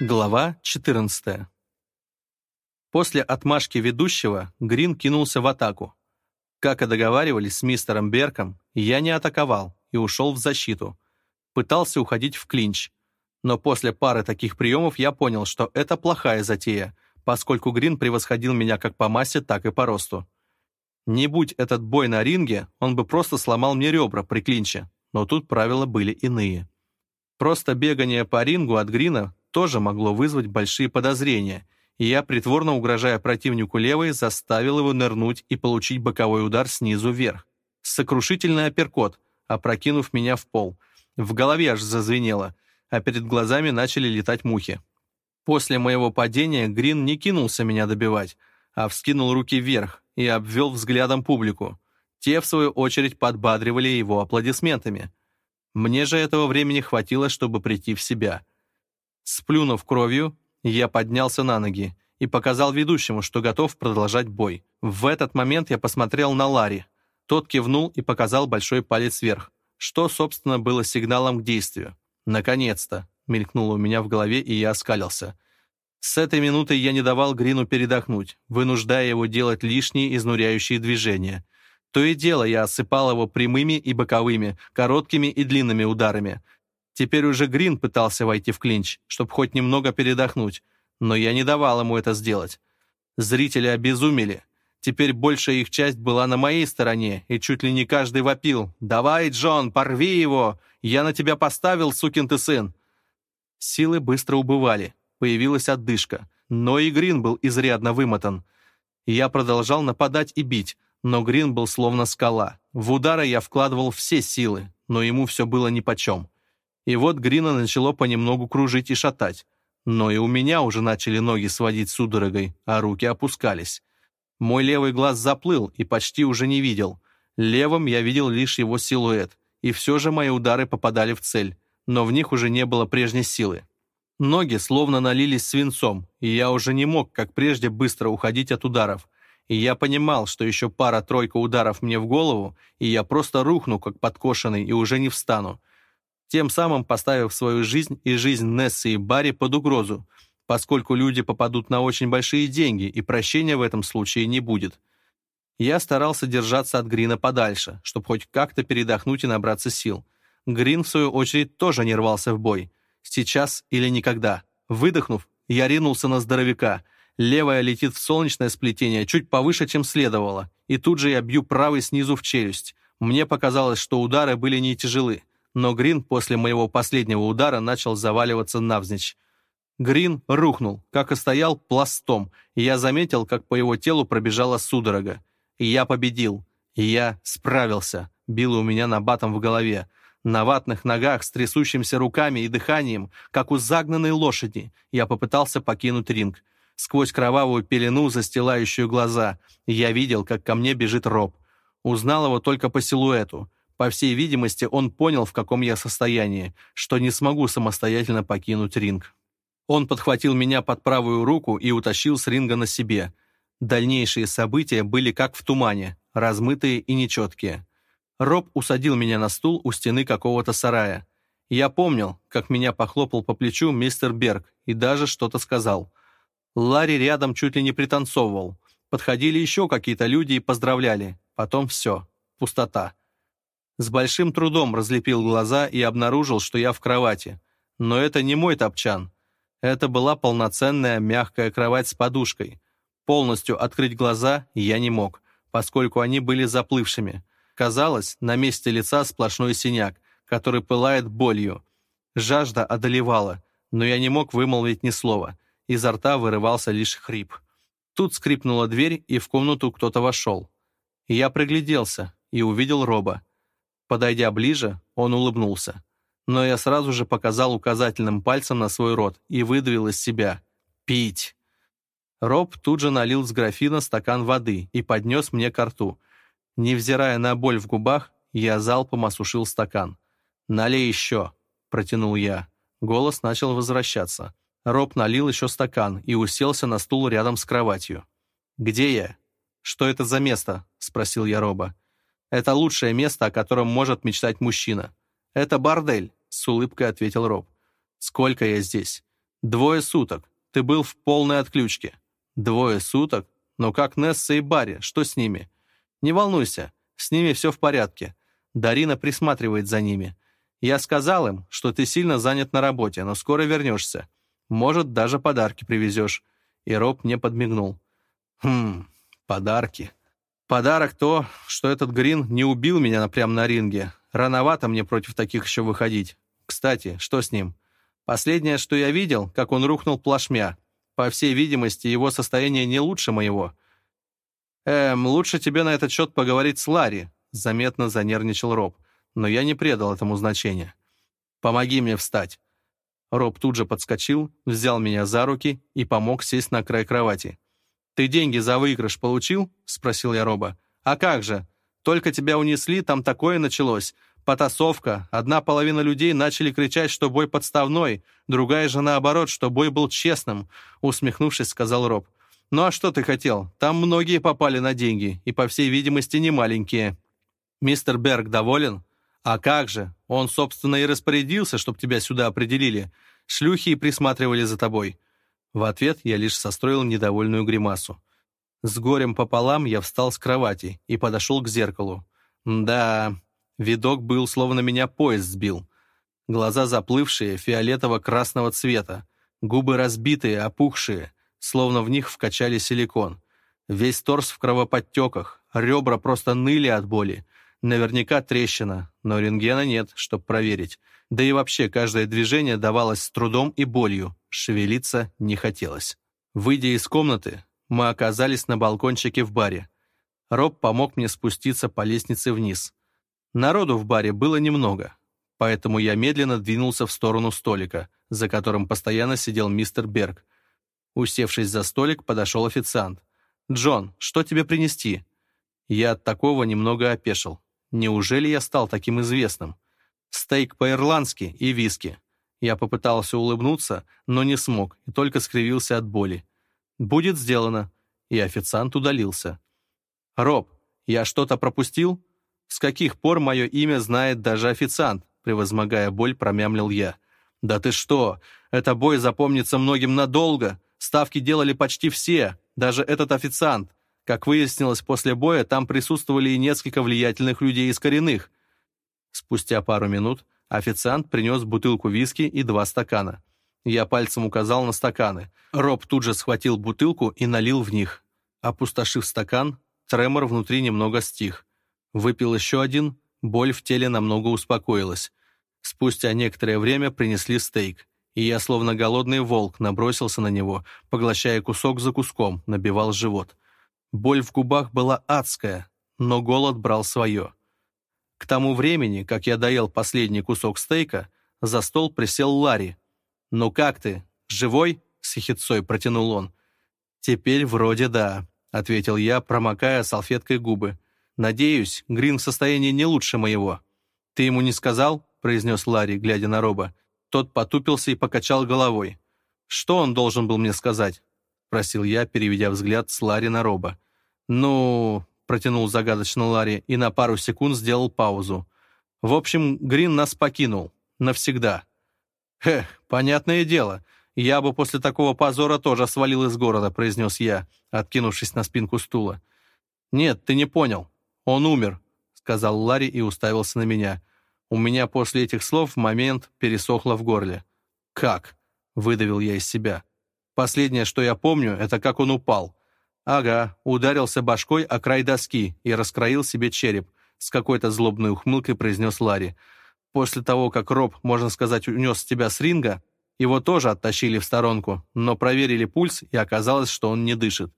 Глава 14. После отмашки ведущего Грин кинулся в атаку. Как и договаривались с мистером Берком, я не атаковал и ушел в защиту. Пытался уходить в клинч. Но после пары таких приемов я понял, что это плохая затея, поскольку Грин превосходил меня как по массе, так и по росту. Не будь этот бой на ринге, он бы просто сломал мне ребра при клинче, но тут правила были иные. Просто бегание по рингу от Грина тоже могло вызвать большие подозрения, и я, притворно угрожая противнику левой, заставил его нырнуть и получить боковой удар снизу вверх. Сокрушительный апперкот, опрокинув меня в пол. В голове аж зазвенело, а перед глазами начали летать мухи. После моего падения Грин не кинулся меня добивать, а вскинул руки вверх и обвел взглядом публику. Те, в свою очередь, подбадривали его аплодисментами. Мне же этого времени хватило, чтобы прийти в себя — Сплюнув кровью, я поднялся на ноги и показал ведущему, что готов продолжать бой. В этот момент я посмотрел на Ларри. Тот кивнул и показал большой палец вверх, что, собственно, было сигналом к действию. «Наконец-то!» — мелькнуло у меня в голове, и я оскалился. С этой минуты я не давал Грину передохнуть, вынуждая его делать лишние изнуряющие движения. То и дело я осыпал его прямыми и боковыми, короткими и длинными ударами, Теперь уже Грин пытался войти в клинч, чтобы хоть немного передохнуть, но я не давал ему это сделать. Зрители обезумели. Теперь большая их часть была на моей стороне, и чуть ли не каждый вопил. «Давай, Джон, порви его! Я на тебя поставил, сукин ты сын!» Силы быстро убывали, появилась отдышка, но и Грин был изрядно вымотан. Я продолжал нападать и бить, но Грин был словно скала. В удары я вкладывал все силы, но ему все было нипочем. И вот Грина начало понемногу кружить и шатать. Но и у меня уже начали ноги сводить судорогой, а руки опускались. Мой левый глаз заплыл и почти уже не видел. Левым я видел лишь его силуэт, и все же мои удары попадали в цель, но в них уже не было прежней силы. Ноги словно налились свинцом, и я уже не мог, как прежде, быстро уходить от ударов. И я понимал, что еще пара-тройка ударов мне в голову, и я просто рухну, как подкошенный, и уже не встану тем самым поставив свою жизнь и жизнь Нессы и Барри под угрозу, поскольку люди попадут на очень большие деньги, и прощения в этом случае не будет. Я старался держаться от Грина подальше, чтобы хоть как-то передохнуть и набраться сил. Грин, в свою очередь, тоже не рвался в бой. Сейчас или никогда. Выдохнув, я ринулся на здоровяка. Левая летит в солнечное сплетение, чуть повыше, чем следовало. И тут же я бью правой снизу в челюсть. Мне показалось, что удары были не тяжелы но Грин после моего последнего удара начал заваливаться навзничь. Грин рухнул, как и стоял, пластом, и я заметил, как по его телу пробежала судорога. И я победил. И я справился. Било у меня на батом в голове. На ватных ногах, с трясущимися руками и дыханием, как у загнанной лошади, я попытался покинуть ринг. Сквозь кровавую пелену, застилающую глаза, я видел, как ко мне бежит Роб. Узнал его только по силуэту — по всей видимости, он понял, в каком я состоянии, что не смогу самостоятельно покинуть ринг. Он подхватил меня под правую руку и утащил с ринга на себе. Дальнейшие события были как в тумане, размытые и нечеткие. Роб усадил меня на стул у стены какого-то сарая. Я помнил, как меня похлопал по плечу мистер Берг и даже что-то сказал. Ларри рядом чуть ли не пританцовывал. Подходили еще какие-то люди и поздравляли. Потом все. Пустота. С большим трудом разлепил глаза и обнаружил, что я в кровати. Но это не мой топчан. Это была полноценная мягкая кровать с подушкой. Полностью открыть глаза я не мог, поскольку они были заплывшими. Казалось, на месте лица сплошной синяк, который пылает болью. Жажда одолевала, но я не мог вымолвить ни слова. Изо рта вырывался лишь хрип. Тут скрипнула дверь, и в комнату кто-то вошел. Я пригляделся и увидел Роба. Подойдя ближе, он улыбнулся. Но я сразу же показал указательным пальцем на свой рот и выдавил из себя «Пить!». Роб тут же налил с графина стакан воды и поднес мне ко рту. Невзирая на боль в губах, я залпом осушил стакан. «Налей еще!» — протянул я. Голос начал возвращаться. Роб налил еще стакан и уселся на стул рядом с кроватью. «Где я?» «Что это за место?» — спросил я Роба. Это лучшее место, о котором может мечтать мужчина. Это бордель, с улыбкой ответил Роб. Сколько я здесь? Двое суток. Ты был в полной отключке. Двое суток? Но как Несса и Барри? Что с ними? Не волнуйся, с ними все в порядке. Дарина присматривает за ними. Я сказал им, что ты сильно занят на работе, но скоро вернешься. Может, даже подарки привезешь. И Роб мне подмигнул. Хм, подарки. Подарок то, что этот Грин не убил меня прямо на ринге. Рановато мне против таких еще выходить. Кстати, что с ним? Последнее, что я видел, как он рухнул плашмя. По всей видимости, его состояние не лучше моего. «Эм, лучше тебе на этот счет поговорить с Ларри», — заметно занервничал Роб. Но я не предал этому значения. «Помоги мне встать». Роб тут же подскочил, взял меня за руки и помог сесть на край кровати. «Ты деньги за выигрыш получил?» — спросил я Роба. «А как же? Только тебя унесли, там такое началось. Потасовка. Одна половина людей начали кричать, что бой подставной, другая же наоборот, что бой был честным», — усмехнувшись, сказал Роб. «Ну а что ты хотел? Там многие попали на деньги, и, по всей видимости, не маленькие». «Мистер Берг доволен?» «А как же? Он, собственно, и распорядился, чтобы тебя сюда определили. Шлюхи присматривали за тобой». В ответ я лишь состроил недовольную гримасу. С горем пополам я встал с кровати и подошел к зеркалу. Да, видок был, словно меня поезд сбил. Глаза заплывшие, фиолетово-красного цвета, губы разбитые, опухшие, словно в них вкачали силикон. Весь торс в кровоподтеках, ребра просто ныли от боли, Наверняка трещина, но рентгена нет, чтобы проверить. Да и вообще каждое движение давалось с трудом и болью, шевелиться не хотелось. Выйдя из комнаты, мы оказались на балкончике в баре. Роб помог мне спуститься по лестнице вниз. Народу в баре было немного, поэтому я медленно двинулся в сторону столика, за которым постоянно сидел мистер Берг. Усевшись за столик, подошел официант. «Джон, что тебе принести?» Я от такого немного опешил. Неужели я стал таким известным? Стейк по-ирландски и виски. Я попытался улыбнуться, но не смог и только скривился от боли. «Будет сделано». И официант удалился. «Роб, я что-то пропустил?» «С каких пор мое имя знает даже официант?» Превозмогая боль, промямлил я. «Да ты что! Это бой запомнится многим надолго! Ставки делали почти все, даже этот официант. Как выяснилось, после боя там присутствовали и несколько влиятельных людей из коренных. Спустя пару минут официант принес бутылку виски и два стакана. Я пальцем указал на стаканы. Роб тут же схватил бутылку и налил в них. Опустошив стакан, тремор внутри немного стих. Выпил еще один, боль в теле намного успокоилась. Спустя некоторое время принесли стейк, и я, словно голодный волк, набросился на него, поглощая кусок за куском, набивал живот. Боль в губах была адская, но голод брал свое. К тому времени, как я доел последний кусок стейка, за стол присел Ларри. «Ну как ты? Живой?» — с протянул он. «Теперь вроде да», — ответил я, промокая салфеткой губы. «Надеюсь, Грин в состоянии не лучше моего». «Ты ему не сказал?» — произнес Ларри, глядя на Роба. Тот потупился и покачал головой. «Что он должен был мне сказать? — спросил я, переведя взгляд с Ларри на Роба. «Ну...» — протянул загадочно Ларри и на пару секунд сделал паузу. «В общем, Грин нас покинул. Навсегда». «Хе, понятное дело. Я бы после такого позора тоже свалил из города», — произнес я, откинувшись на спинку стула. «Нет, ты не понял. Он умер», — сказал Ларри и уставился на меня. У меня после этих слов момент пересохло в горле. «Как?» — выдавил я из себя. Последнее, что я помню, это как он упал. Ага, ударился башкой о край доски и раскроил себе череп. С какой-то злобной ухмылкой произнес Ларри. После того, как Роб, можно сказать, унес тебя с ринга, его тоже оттащили в сторонку, но проверили пульс, и оказалось, что он не дышит.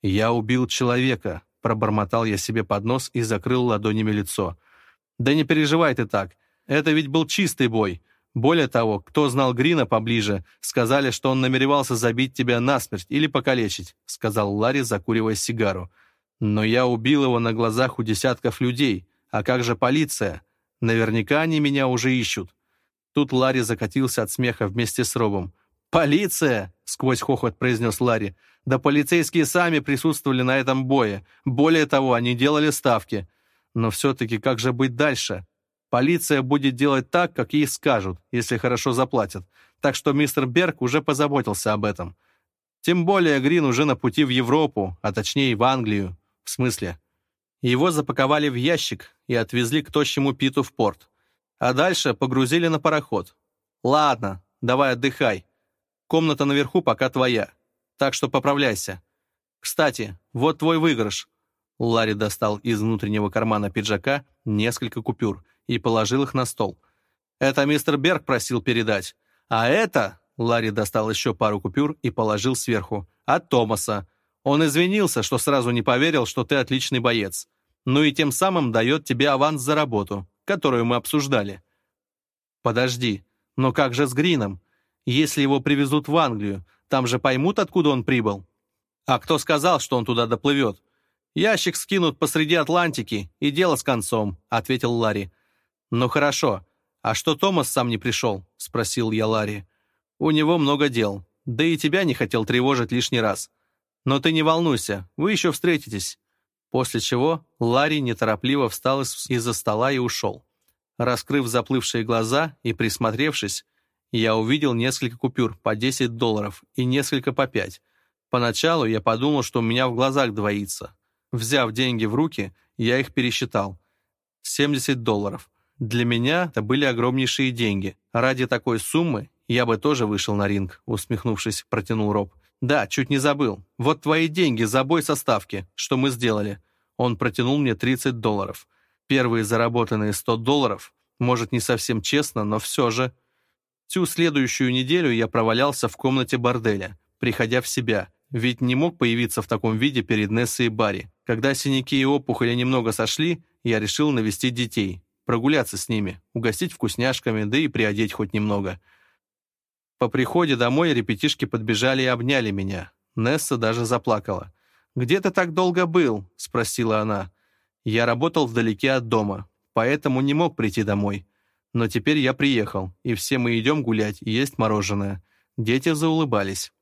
«Я убил человека», — пробормотал я себе под нос и закрыл ладонями лицо. «Да не переживай ты так. Это ведь был чистый бой. Более того, кто знал Грина поближе, сказали, что он намеревался забить тебя насмерть или покалечить», — сказал Ларри, закуривая сигару. «Но я убил его на глазах у десятков людей. А как же полиция? Наверняка они меня уже ищут». Тут Ларри закатился от смеха вместе с Робом. «Полиция!» — сквозь хохот произнес Ларри. «Да полицейские сами присутствовали на этом бое. Более того, они делали ставки. Но все-таки как же быть дальше? Полиция будет делать так, как ей скажут, если хорошо заплатят. Так что мистер Берг уже позаботился об этом. Тем более Грин уже на пути в Европу, а точнее в Англию. В смысле? Его запаковали в ящик и отвезли к тощему Питу в порт. А дальше погрузили на пароход. «Ладно, давай отдыхай. Комната наверху пока твоя. Так что поправляйся. Кстати, вот твой выигрыш». Ларри достал из внутреннего кармана пиджака несколько купюр и положил их на стол. «Это мистер Берг просил передать. А это...» Ларри достал еще пару купюр и положил сверху. «От Томаса. Он извинился, что сразу не поверил, что ты отличный боец. Ну и тем самым дает тебе аванс за работу, которую мы обсуждали». «Подожди, но как же с Грином? Если его привезут в Англию, там же поймут, откуда он прибыл. А кто сказал, что он туда доплывет? Ящик скинут посреди Атлантики, и дело с концом», — ответил Ларри. «Ну хорошо. А что Томас сам не пришел?» — спросил я Ларри. «У него много дел. Да и тебя не хотел тревожить лишний раз. Но ты не волнуйся, вы еще встретитесь». После чего Ларри неторопливо встал из-за стола и ушел. Раскрыв заплывшие глаза и присмотревшись, я увидел несколько купюр по 10 долларов и несколько по 5. Поначалу я подумал, что у меня в глазах двоится. Взяв деньги в руки, я их пересчитал. 70 долларов. Для меня это были огромнейшие деньги. Ради такой суммы я бы тоже вышел на ринг», — усмехнувшись, протянул Роб. «Да, чуть не забыл. Вот твои деньги за бой со ставки, что мы сделали». Он протянул мне 30 долларов. Первые заработанные 100 долларов, может, не совсем честно, но все же. Всю следующую неделю я провалялся в комнате борделя, приходя в себя, ведь не мог появиться в таком виде перед Нессой и Барри. Когда синяки и опухоли немного сошли, я решил навестить детей, прогуляться с ними, угостить вкусняшками, да и приодеть хоть немного. По приходе домой ребятишки подбежали и обняли меня. Несса даже заплакала. «Где ты так долго был?» — спросила она. «Я работал вдалеке от дома, поэтому не мог прийти домой. Но теперь я приехал, и все мы идем гулять и есть мороженое». Дети заулыбались.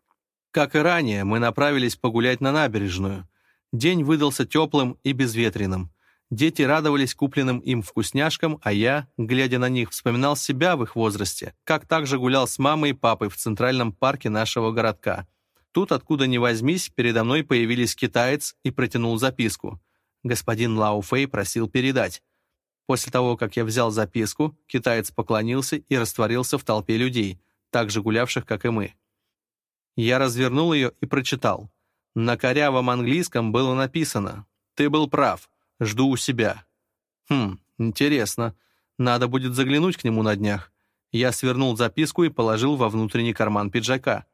Как и ранее, мы направились погулять на набережную. День выдался теплым и безветренным. Дети радовались купленным им вкусняшкам, а я, глядя на них, вспоминал себя в их возрасте, как также гулял с мамой и папой в центральном парке нашего городка. Тут, откуда ни возьмись, передо мной появились китаец и протянул записку. Господин Лао Фэй просил передать. После того, как я взял записку, китаец поклонился и растворился в толпе людей, так же гулявших, как и мы. Я развернул ее и прочитал. На корявом английском было написано «Ты был прав. Жду у себя. Хм, интересно. Надо будет заглянуть к нему на днях. Я свернул записку и положил во внутренний карман пиджака.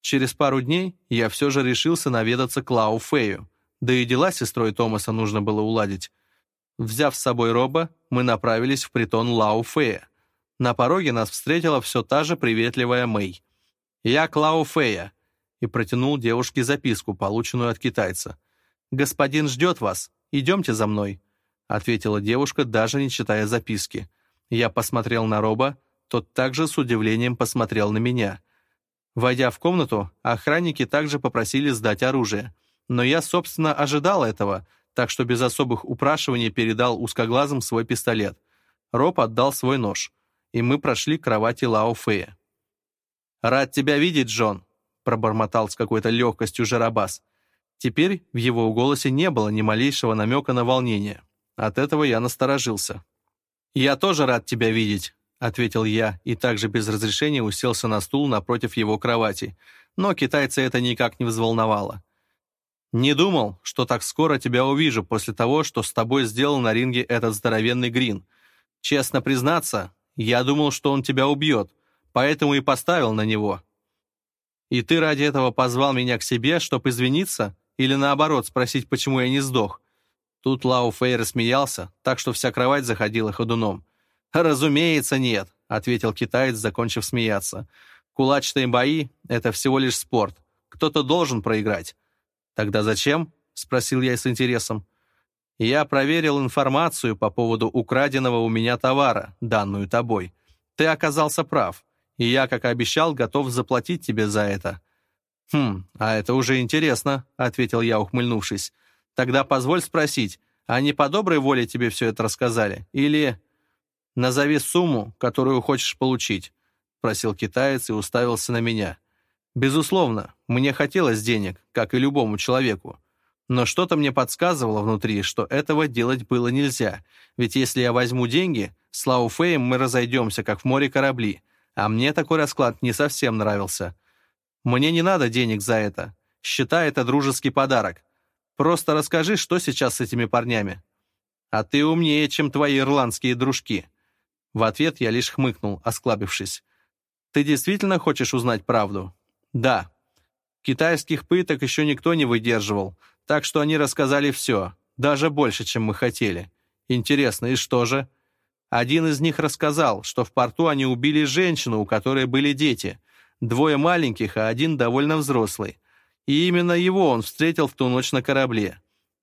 Через пару дней я все же решился наведаться к Лау Фею. Да и дела с сестрой Томаса нужно было уладить. Взяв с собой Роба, мы направились в притон Лау Фея. На пороге нас встретила все та же приветливая Мэй. «Я Клау Фея», и протянул девушке записку, полученную от китайца. «Господин ждет вас. «Идемте за мной», — ответила девушка, даже не читая записки. Я посмотрел на Роба, тот также с удивлением посмотрел на меня. Войдя в комнату, охранники также попросили сдать оружие. Но я, собственно, ожидал этого, так что без особых упрашиваний передал узкоглазым свой пистолет. Роб отдал свой нож, и мы прошли к кровати Лао Фея. «Рад тебя видеть, Джон», — пробормотал с какой-то легкостью Жарабас. Теперь в его голосе не было ни малейшего намека на волнение. От этого я насторожился. «Я тоже рад тебя видеть», — ответил я, и также без разрешения уселся на стул напротив его кровати. Но китайца это никак не взволновало. «Не думал, что так скоро тебя увижу после того, что с тобой сделал на ринге этот здоровенный Грин. Честно признаться, я думал, что он тебя убьет, поэтому и поставил на него». «И ты ради этого позвал меня к себе, чтобы извиниться?» Или наоборот, спросить, почему я не сдох. Тут Лао Фэй рассмеялся, так что вся кровать заходила ходуном. «Разумеется, нет», — ответил китаец, закончив смеяться. «Кулачные бои — это всего лишь спорт. Кто-то должен проиграть». «Тогда зачем?» — спросил я с интересом. «Я проверил информацию по поводу украденного у меня товара, данную тобой. Ты оказался прав, и я, как и обещал, готов заплатить тебе за это. «Хм, а это уже интересно», — ответил я, ухмыльнувшись. «Тогда позволь спросить, а они по доброй воле тебе все это рассказали? Или...» «Назови сумму, которую хочешь получить», — просил китаец и уставился на меня. «Безусловно, мне хотелось денег, как и любому человеку. Но что-то мне подсказывало внутри, что этого делать было нельзя, ведь если я возьму деньги, с Лауфеем мы разойдемся, как в море корабли, а мне такой расклад не совсем нравился». Мне не надо денег за это. Считай это дружеский подарок. Просто расскажи, что сейчас с этими парнями. А ты умнее, чем твои ирландские дружки». В ответ я лишь хмыкнул, осклабившись. «Ты действительно хочешь узнать правду?» «Да». Китайских пыток еще никто не выдерживал, так что они рассказали все, даже больше, чем мы хотели. Интересно, и что же? Один из них рассказал, что в порту они убили женщину, у которой были дети — Двое маленьких, а один довольно взрослый. И именно его он встретил в ту ночь на корабле.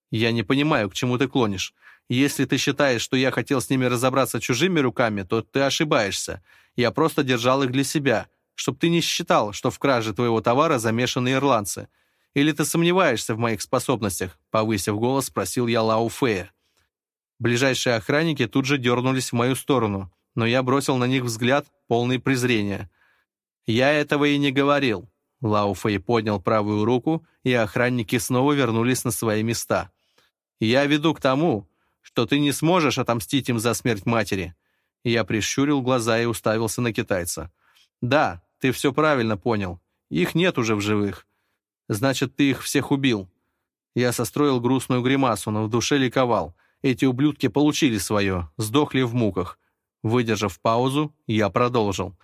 Я не понимаю, к чему ты клонишь. Если ты считаешь, что я хотел с ними разобраться чужими руками, то ты ошибаешься. Я просто держал их для себя, чтобы ты не считал, что в краже твоего товара замешаны ирландцы. Или ты сомневаешься в моих способностях?» Повысив голос, спросил я Лау Фея. Ближайшие охранники тут же дернулись в мою сторону, но я бросил на них взгляд, полный презрения. «Я этого и не говорил». Лауфей поднял правую руку, и охранники снова вернулись на свои места. «Я веду к тому, что ты не сможешь отомстить им за смерть матери». Я прищурил глаза и уставился на китайца. «Да, ты все правильно понял. Их нет уже в живых. Значит, ты их всех убил». Я состроил грустную гримасу, но в душе ликовал. Эти ублюдки получили свое, сдохли в муках. Выдержав паузу, я продолжил.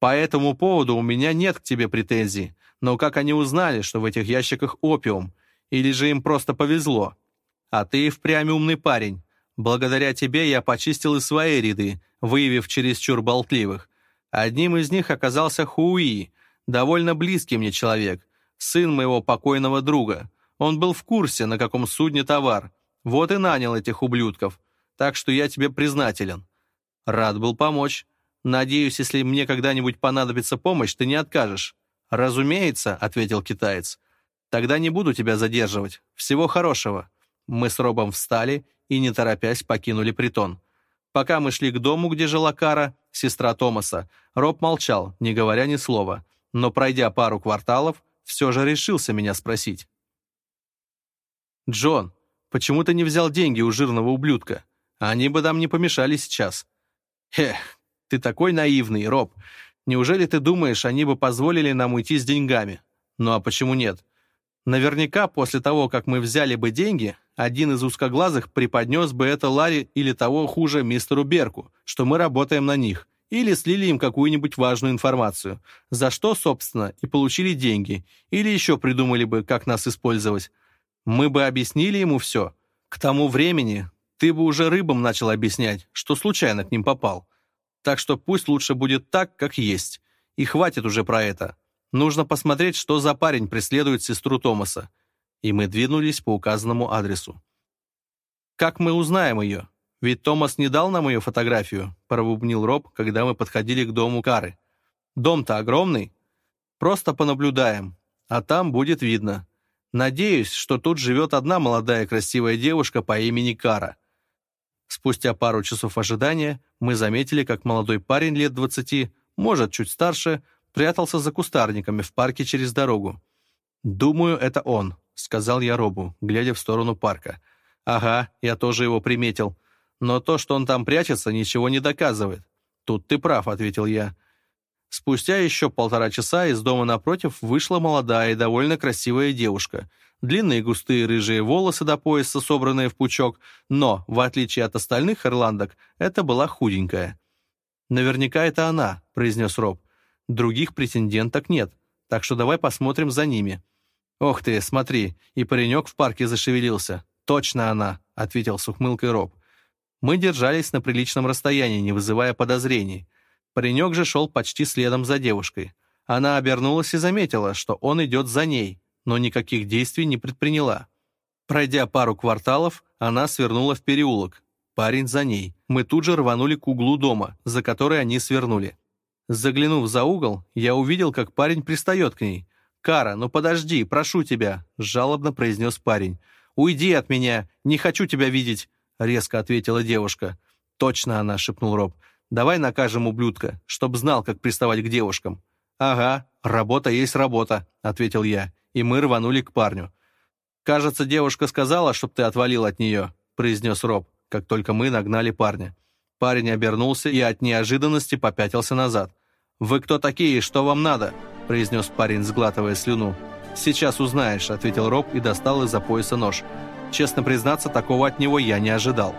По этому поводу у меня нет к тебе претензий, но как они узнали, что в этих ящиках опиум? Или же им просто повезло? А ты впрямь умный парень. Благодаря тебе я почистил и свои ряды, выявив чересчур болтливых. Одним из них оказался Хуи, довольно близкий мне человек, сын моего покойного друга. Он был в курсе, на каком судне товар. Вот и нанял этих ублюдков. Так что я тебе признателен. Рад был помочь. Надеюсь, если мне когда-нибудь понадобится помощь, ты не откажешь». «Разумеется», — ответил китаец. «Тогда не буду тебя задерживать. Всего хорошего». Мы с Робом встали и, не торопясь, покинули притон. Пока мы шли к дому, где жила Кара, сестра Томаса, Роб молчал, не говоря ни слова. Но, пройдя пару кварталов, все же решился меня спросить. «Джон, почему ты не взял деньги у жирного ублюдка? Они бы нам не помешали сейчас». Хе. Ты такой наивный, Роб. Неужели ты думаешь, они бы позволили нам уйти с деньгами? Ну а почему нет? Наверняка после того, как мы взяли бы деньги, один из узкоглазых преподнес бы это Ларе или того хуже мистеру Берку, что мы работаем на них, или слили им какую-нибудь важную информацию, за что, собственно, и получили деньги, или еще придумали бы, как нас использовать. Мы бы объяснили ему все. К тому времени ты бы уже рыбам начал объяснять, что случайно к ним попал. Так что пусть лучше будет так, как есть. И хватит уже про это. Нужно посмотреть, что за парень преследует сестру Томаса. И мы двинулись по указанному адресу. Как мы узнаем ее? Ведь Томас не дал нам ее фотографию, пробубнил Роб, когда мы подходили к дому Кары. Дом-то огромный. Просто понаблюдаем, а там будет видно. Надеюсь, что тут живет одна молодая красивая девушка по имени Кара — Спустя пару часов ожидания мы заметили, как молодой парень лет 20, может, чуть старше, прятался за кустарниками в парке через дорогу. «Думаю, это он», — сказал я Робу, глядя в сторону парка. «Ага, я тоже его приметил. Но то, что он там прячется, ничего не доказывает». «Тут ты прав», — ответил я. Спустя еще полтора часа из дома напротив вышла молодая и довольно красивая девушка — длинные густые рыжие волосы до пояса, собранные в пучок, но, в отличие от остальных ирландок, это была худенькая. «Наверняка это она», — произнес Роб. «Других претенденток нет, так что давай посмотрим за ними». «Ох ты, смотри, и паренек в парке зашевелился. Точно она», — ответил с ухмылкой Роб. Мы держались на приличном расстоянии, не вызывая подозрений. Паренек же шел почти следом за девушкой. Она обернулась и заметила, что он идет за ней, но никаких действий не предприняла. Пройдя пару кварталов, она свернула в переулок. Парень за ней. Мы тут же рванули к углу дома, за который они свернули. Заглянув за угол, я увидел, как парень пристает к ней. «Кара, ну подожди, прошу тебя», — жалобно произнес парень. «Уйди от меня, не хочу тебя видеть», — резко ответила девушка. «Точно она», — шепнул Роб. «Давай накажем ублюдка, чтоб знал, как приставать к девушкам». «Ага, работа есть работа», — ответил я и мы рванули к парню. «Кажется, девушка сказала, чтоб ты отвалил от нее», — произнес Роб, как только мы нагнали парня. Парень обернулся и от неожиданности попятился назад. «Вы кто такие и что вам надо?» — произнес парень, сглатывая слюну. «Сейчас узнаешь», — ответил Роб и достал из-за пояса нож. Честно признаться, такого от него я не ожидал.